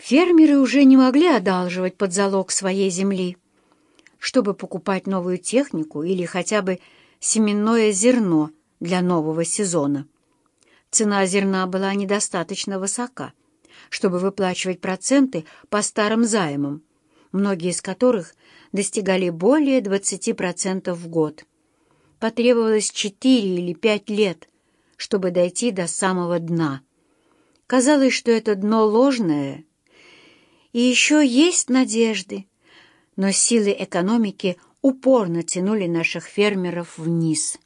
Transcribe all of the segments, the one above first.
Фермеры уже не могли одалживать под залог своей земли, чтобы покупать новую технику или хотя бы семенное зерно для нового сезона. Цена зерна была недостаточно высока, чтобы выплачивать проценты по старым займам, многие из которых достигали более 20% в год. Потребовалось 4 или 5 лет, чтобы дойти до самого дна. Казалось, что это дно ложное, и еще есть надежды, но силы экономики упорно тянули наших фермеров вниз.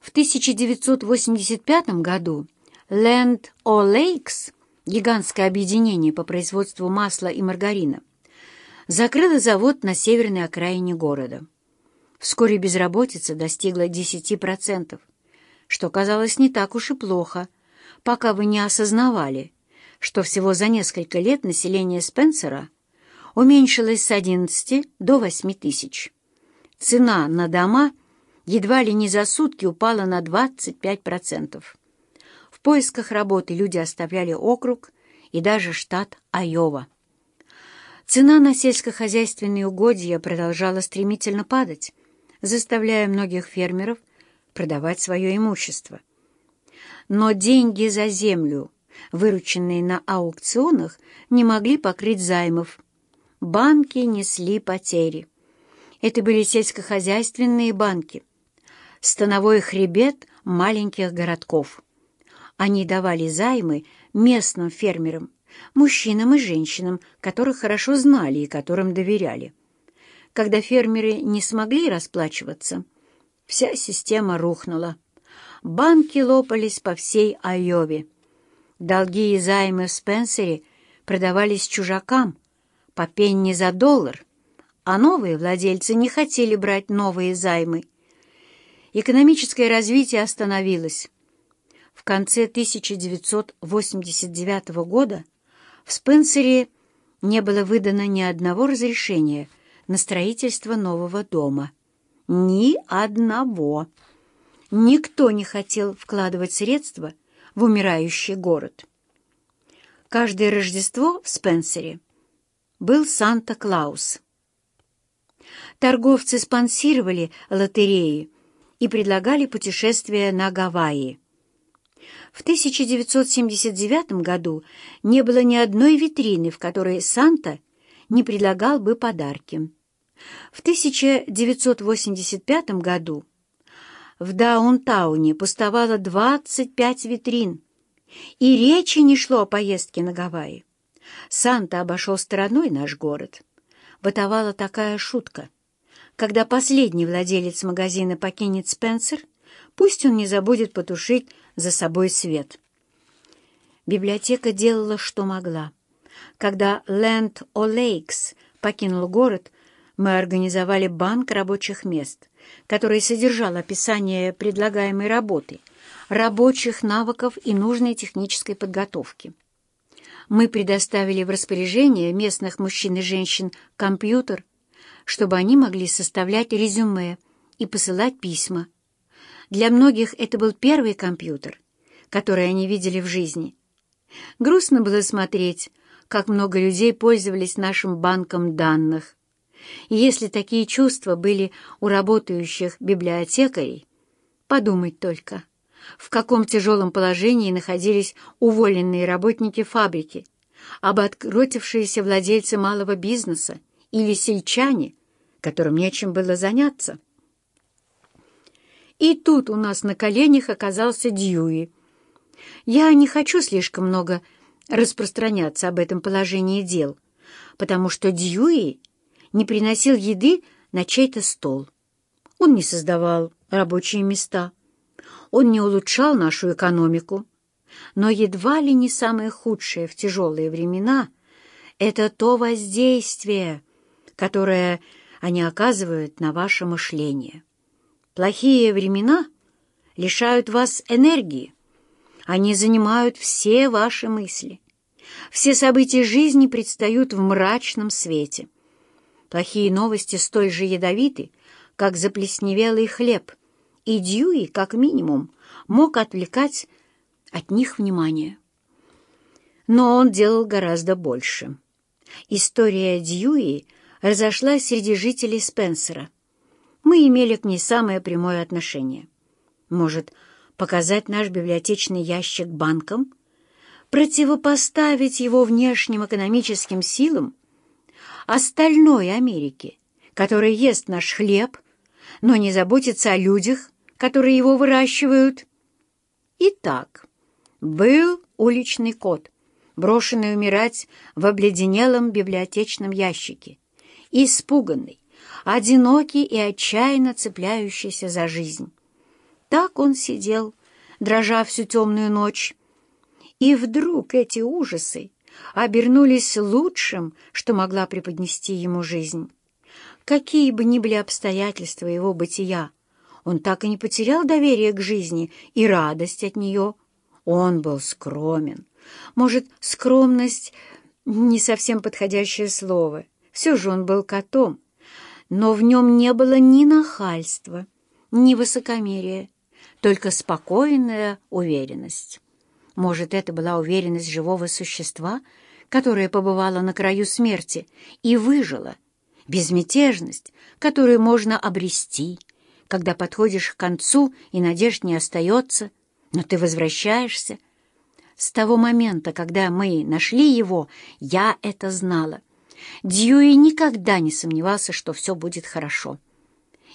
В 1985 году Land O'Lakes, гигантское объединение по производству масла и маргарина, закрыло завод на северной окраине города. Вскоре безработица достигла 10%, что казалось не так уж и плохо, пока вы не осознавали, что всего за несколько лет население Спенсера уменьшилось с 11 до 8 тысяч. Цена на дома едва ли не за сутки упала на 25%. В поисках работы люди оставляли округ и даже штат Айова. Цена на сельскохозяйственные угодья продолжала стремительно падать, заставляя многих фермеров продавать свое имущество. Но деньги за землю, вырученные на аукционах, не могли покрыть займов. Банки несли потери. Это были сельскохозяйственные банки, становой хребет маленьких городков. Они давали займы местным фермерам, мужчинам и женщинам, которых хорошо знали и которым доверяли. Когда фермеры не смогли расплачиваться, вся система рухнула. Банки лопались по всей Айове. Долги и займы в Спенсере продавались чужакам по пенни за доллар, а новые владельцы не хотели брать новые займы. Экономическое развитие остановилось. В конце 1989 года в Спенсере не было выдано ни одного разрешения на строительство нового дома. Ни одного. Никто не хотел вкладывать средства в умирающий город. Каждое Рождество в Спенсере был Санта-Клаус. Торговцы спонсировали лотереи и предлагали путешествия на Гавайи. В 1979 году не было ни одной витрины, в которой Санта не предлагал бы подарки. В 1985 году в Даунтауне пустовало 25 витрин, и речи не шло о поездке на Гавайи. Санта обошел стороной наш город. Бытовала такая шутка. Когда последний владелец магазина покинет Спенсер, пусть он не забудет потушить за собой свет. Библиотека делала, что могла. Когда Land O'Lakes покинул город, мы организовали банк рабочих мест, который содержал описание предлагаемой работы, рабочих навыков и нужной технической подготовки. Мы предоставили в распоряжение местных мужчин и женщин компьютер, чтобы они могли составлять резюме и посылать письма. Для многих это был первый компьютер, который они видели в жизни. Грустно было смотреть, как много людей пользовались нашим банком данных. Если такие чувства были у работающих библиотекарей, подумать только, в каком тяжелом положении находились уволенные работники фабрики, обанкротившиеся владельцы малого бизнеса или сельчане, которым нечем было заняться. И тут у нас на коленях оказался Дьюи. Я не хочу слишком много распространяться об этом положении дел, потому что Дьюи не приносил еды на чей-то стол. Он не создавал рабочие места. Он не улучшал нашу экономику. Но едва ли не самое худшее в тяжелые времена — это то воздействие, которое они оказывают на ваше мышление. Плохие времена лишают вас энергии. Они занимают все ваши мысли. Все события жизни предстают в мрачном свете. Плохие новости столь же ядовиты, как заплесневелый хлеб, и Дьюи, как минимум, мог отвлекать от них внимание. Но он делал гораздо больше. История Дьюи разошлась среди жителей Спенсера. Мы имели к ней самое прямое отношение. Может, показать наш библиотечный ящик банкам? Противопоставить его внешним экономическим силам? Остальной Америке, которая ест наш хлеб, но не заботится о людях, которые его выращивают? Итак, был уличный кот, брошенный умирать в обледенелом библиотечном ящике, испуганный, одинокий и отчаянно цепляющийся за жизнь. Так он сидел, дрожа всю темную ночь. И вдруг эти ужасы обернулись лучшим, что могла преподнести ему жизнь. Какие бы ни были обстоятельства его бытия, он так и не потерял доверие к жизни и радость от нее. Он был скромен. Может, скромность — не совсем подходящее слово. Все же он был котом, но в нем не было ни нахальства, ни высокомерия, только спокойная уверенность. Может, это была уверенность живого существа, которое побывало на краю смерти и выжило, безмятежность, которую можно обрести, когда подходишь к концу и надежд не остается, но ты возвращаешься. С того момента, когда мы нашли его, я это знала — Дьюи никогда не сомневался, что все будет хорошо.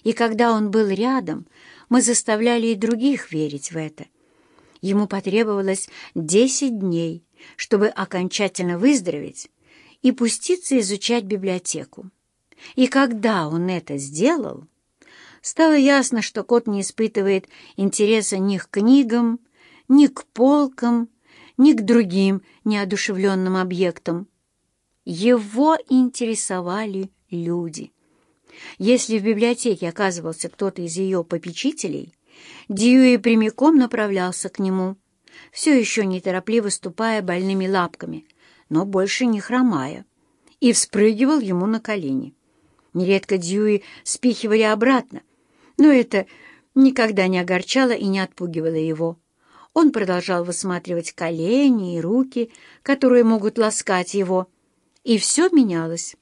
И когда он был рядом, мы заставляли и других верить в это. Ему потребовалось десять дней, чтобы окончательно выздороветь и пуститься изучать библиотеку. И когда он это сделал, стало ясно, что кот не испытывает интереса ни к книгам, ни к полкам, ни к другим неодушевленным объектам. Его интересовали люди. Если в библиотеке оказывался кто-то из ее попечителей, Дьюи прямиком направлялся к нему, все еще неторопливо ступая больными лапками, но больше не хромая, и вспрыгивал ему на колени. Нередко Дьюи спихивали обратно, но это никогда не огорчало и не отпугивало его. Он продолжал высматривать колени и руки, которые могут ласкать его, и все менялось.